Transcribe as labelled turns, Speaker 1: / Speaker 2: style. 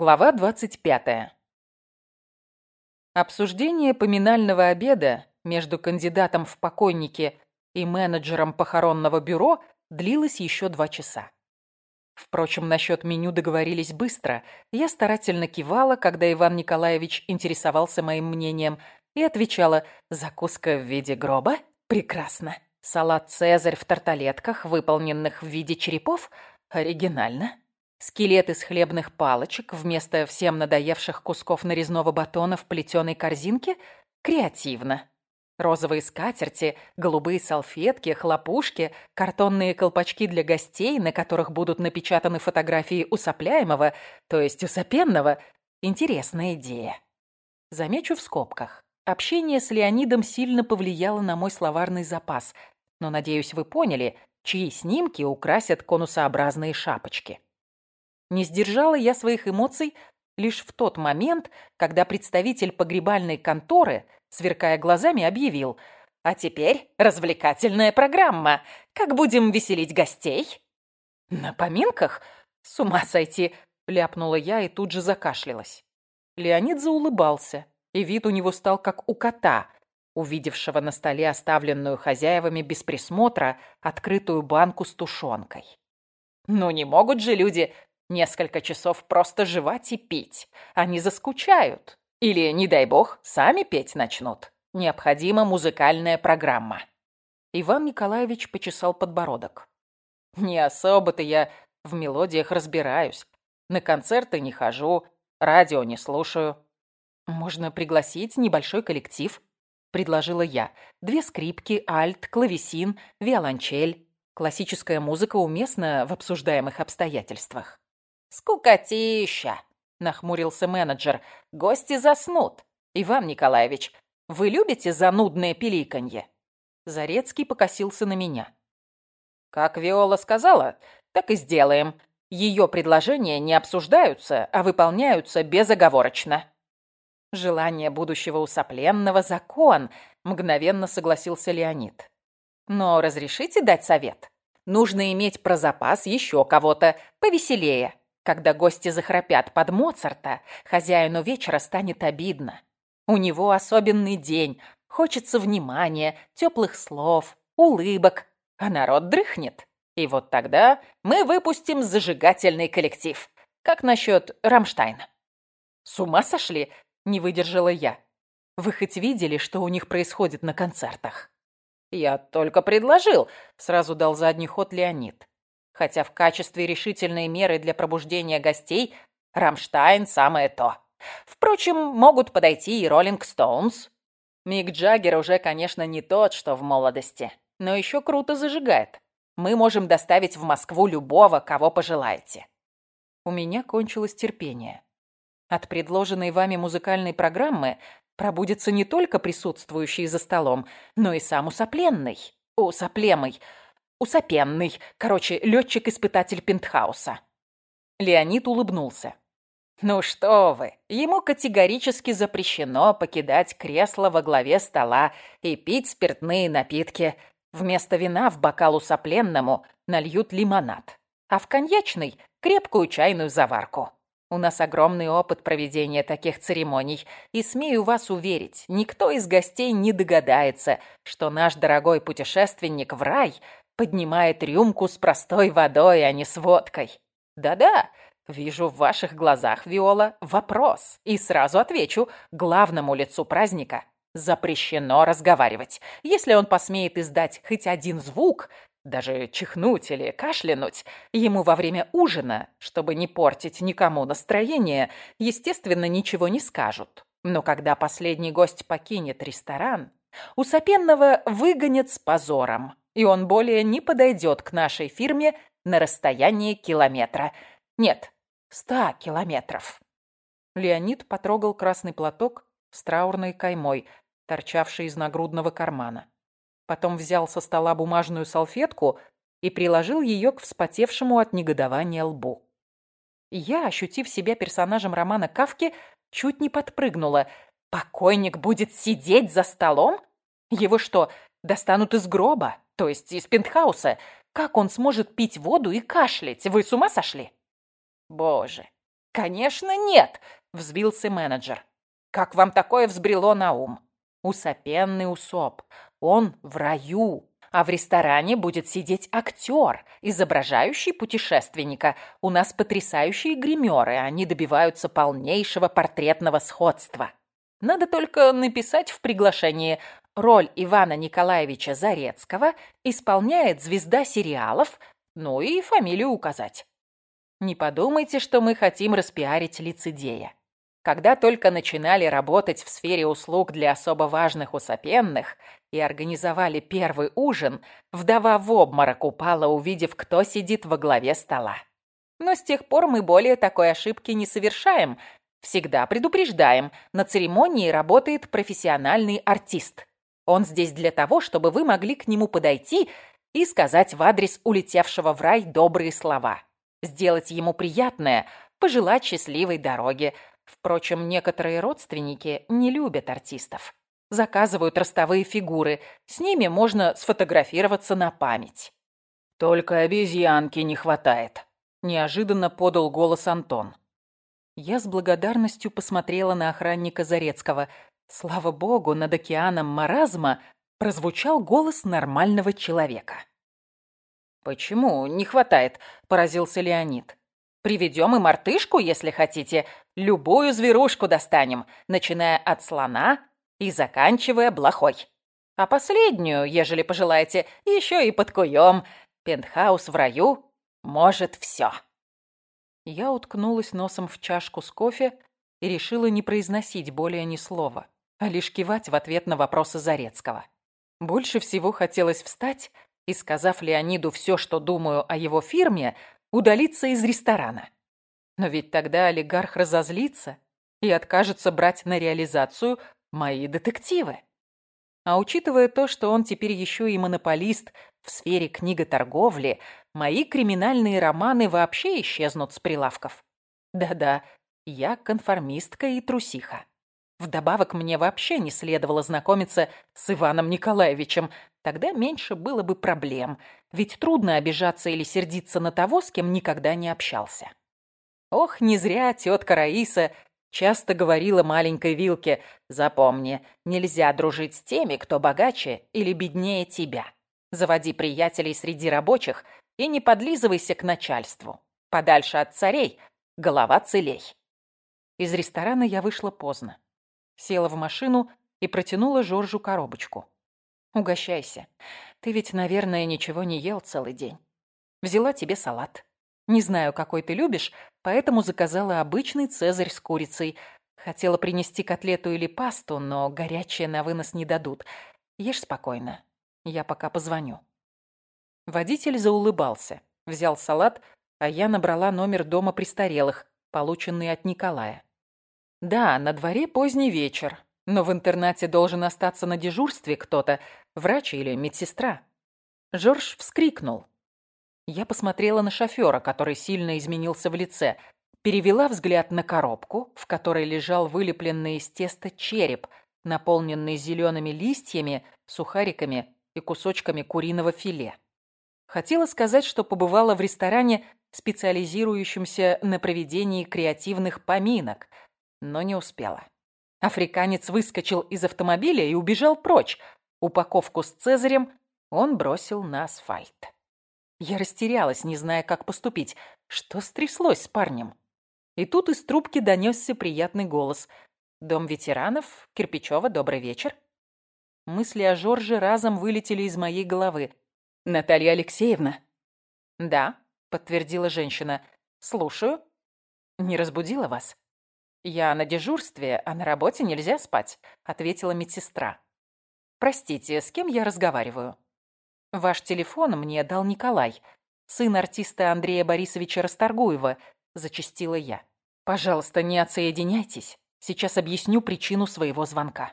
Speaker 1: Глава 25. Обсуждение поминального обеда между кандидатом в покойники и менеджером похоронного бюро длилось еще два часа. Впрочем, насчет меню договорились быстро. Я старательно кивала, когда Иван Николаевич интересовался моим мнением, и отвечала «Закуска в виде гроба? Прекрасно. Салат «Цезарь» в тарталетках, выполненных в виде черепов? Оригинально. Скелет из хлебных палочек вместо всем надоевших кусков нарезного батона в плетеной корзинке? Креативно. Розовые скатерти, голубые салфетки, хлопушки, картонные колпачки для гостей, на которых будут напечатаны фотографии усопляемого, то есть усопенного. Интересная идея. Замечу в скобках. Общение с Леонидом сильно повлияло на мой словарный запас, но, надеюсь, вы поняли, чьи снимки украсят конусообразные шапочки. Не сдержала я своих эмоций лишь в тот момент, когда представитель погребальной конторы, сверкая глазами, объявил «А теперь развлекательная программа. Как будем веселить гостей?» «На поминках? С ума сойти!» — ляпнула я и тут же закашлялась. Леонид заулыбался, и вид у него стал как у кота, увидевшего на столе оставленную хозяевами без присмотра открытую банку с тушенкой. «Ну не могут же люди Несколько часов просто жевать и пить. Они заскучают. Или, не дай бог, сами петь начнут. Необходима музыкальная программа. Иван Николаевич почесал подбородок. Не особо-то я в мелодиях разбираюсь. На концерты не хожу, радио не слушаю. Можно пригласить небольшой коллектив, предложила я. Две скрипки, альт, клавесин, виолончель. Классическая музыка уместна в обсуждаемых обстоятельствах. «Скукотища!» — нахмурился менеджер. «Гости заснут. Иван Николаевич, вы любите занудное пиликанье?» Зарецкий покосился на меня. «Как Виола сказала, так и сделаем. Ее предложения не обсуждаются, а выполняются безоговорочно». «Желание будущего усопленного — закон», — мгновенно согласился Леонид. «Но разрешите дать совет? Нужно иметь про запас еще кого-то повеселее. Когда гости захрапят под Моцарта, хозяину вечера станет обидно. У него особенный день, хочется внимания, теплых слов, улыбок, а народ дрыхнет. И вот тогда мы выпустим зажигательный коллектив. Как насчет Рамштайна? С ума сошли? Не выдержала я. Вы хоть видели, что у них происходит на концертах? Я только предложил, сразу дал задний ход Леонид хотя в качестве решительной меры для пробуждения гостей Рамштайн самое то. Впрочем, могут подойти и Роллинг Стоунс. Мик Джаггер уже, конечно, не тот, что в молодости, но еще круто зажигает. Мы можем доставить в Москву любого, кого пожелаете. У меня кончилось терпение. От предложенной вами музыкальной программы пробудется не только присутствующий за столом, но и сам усопленный. Усоплемый – Усопенный. Короче, летчик-испытатель пентхауса. Леонид улыбнулся. «Ну что вы, ему категорически запрещено покидать кресло во главе стола и пить спиртные напитки. Вместо вина в бокал усопленному нальют лимонад, а в коньячный – крепкую чайную заварку. У нас огромный опыт проведения таких церемоний, и смею вас уверить, никто из гостей не догадается, что наш дорогой путешественник в рай – поднимает рюмку с простой водой, а не с водкой. Да-да, вижу в ваших глазах, Виола, вопрос. И сразу отвечу, главному лицу праздника запрещено разговаривать. Если он посмеет издать хоть один звук, даже чихнуть или кашлянуть, ему во время ужина, чтобы не портить никому настроение, естественно, ничего не скажут. Но когда последний гость покинет ресторан, у Сапенного выгонят с позором и он более не подойдет к нашей фирме на расстоянии километра. Нет, ста километров. Леонид потрогал красный платок с траурной каймой, торчавший из нагрудного кармана. Потом взял со стола бумажную салфетку и приложил ее к вспотевшему от негодования лбу. Я, ощутив себя персонажем романа Кавки, чуть не подпрыгнула. «Покойник будет сидеть за столом? Его что, достанут из гроба?» То есть из пентхауса, как он сможет пить воду и кашлять? Вы с ума сошли? Боже, «Конечно нет!» — взвился менеджер. «Как вам такое взбрело на ум? Усопенный усоп. Он в раю, а в ресторане будет сидеть актер, изображающий путешественника. У нас потрясающие гримеры, они добиваются полнейшего портретного сходства. Надо только написать в приглашении «Роль Ивана Николаевича Зарецкого исполняет звезда сериалов», ну и фамилию указать. Не подумайте, что мы хотим распиарить лицедея. Когда только начинали работать в сфере услуг для особо важных усопенных и организовали первый ужин, вдова в обморок упала, увидев, кто сидит во главе стола. Но с тех пор мы более такой ошибки не совершаем. Всегда предупреждаем, на церемонии работает профессиональный артист. Он здесь для того, чтобы вы могли к нему подойти и сказать в адрес улетевшего в рай добрые слова сделать ему приятное, пожелать счастливой дороги. Впрочем, некоторые родственники не любят артистов. Заказывают ростовые фигуры, с ними можно сфотографироваться на память. «Только обезьянки не хватает», – неожиданно подал голос Антон. Я с благодарностью посмотрела на охранника Зарецкого. Слава богу, над океаном маразма прозвучал голос нормального человека. «Почему не хватает?» – поразился Леонид. «Приведем и мартышку, если хотите. Любую зверушку достанем, начиная от слона и заканчивая блохой. А последнюю, ежели пожелаете, еще и подкуем. Пентхаус в раю может все». Я уткнулась носом в чашку с кофе и решила не произносить более ни слова, а лишь кивать в ответ на вопросы Зарецкого. Больше всего хотелось встать и, сказав Леониду все, что думаю о его фирме, удалиться из ресторана. Но ведь тогда олигарх разозлится и откажется брать на реализацию мои детективы. А учитывая то, что он теперь еще и монополист в сфере книготорговли, мои криминальные романы вообще исчезнут с прилавков. Да-да, я конформистка и трусиха. Вдобавок мне вообще не следовало знакомиться с Иваном Николаевичем, тогда меньше было бы проблем, ведь трудно обижаться или сердиться на того, с кем никогда не общался. Ох, не зря тетка Раиса часто говорила маленькой Вилке, запомни, нельзя дружить с теми, кто богаче или беднее тебя. Заводи приятелей среди рабочих и не подлизывайся к начальству. Подальше от царей, голова целей. Из ресторана я вышла поздно села в машину и протянула Жоржу коробочку. «Угощайся. Ты ведь, наверное, ничего не ел целый день. Взяла тебе салат. Не знаю, какой ты любишь, поэтому заказала обычный цезарь с курицей. Хотела принести котлету или пасту, но горячее на вынос не дадут. Ешь спокойно. Я пока позвоню». Водитель заулыбался, взял салат, а я набрала номер дома престарелых, полученный от Николая. Да, на дворе поздний вечер, но в интернате должен остаться на дежурстве кто-то, врач или медсестра. Жорж вскрикнул. Я посмотрела на шофера, который сильно изменился в лице, перевела взгляд на коробку, в которой лежал вылепленный из теста череп, наполненный зелеными листьями, сухариками и кусочками куриного филе. Хотела сказать, что побывала в ресторане, специализирующемся на проведении креативных поминок – но не успела. Африканец выскочил из автомобиля и убежал прочь. Упаковку с Цезарем он бросил на асфальт. Я растерялась, не зная, как поступить. Что стряслось с парнем? И тут из трубки донесся приятный голос. «Дом ветеранов? Кирпичева, добрый вечер». Мысли о Жорже разом вылетели из моей головы. «Наталья Алексеевна?» «Да», — подтвердила женщина. «Слушаю». «Не разбудила вас?» «Я на дежурстве, а на работе нельзя спать», — ответила медсестра. «Простите, с кем я разговариваю?» «Ваш телефон мне дал Николай, сын артиста Андрея Борисовича Расторгуева», — зачастила я. «Пожалуйста, не отсоединяйтесь. Сейчас объясню причину своего звонка».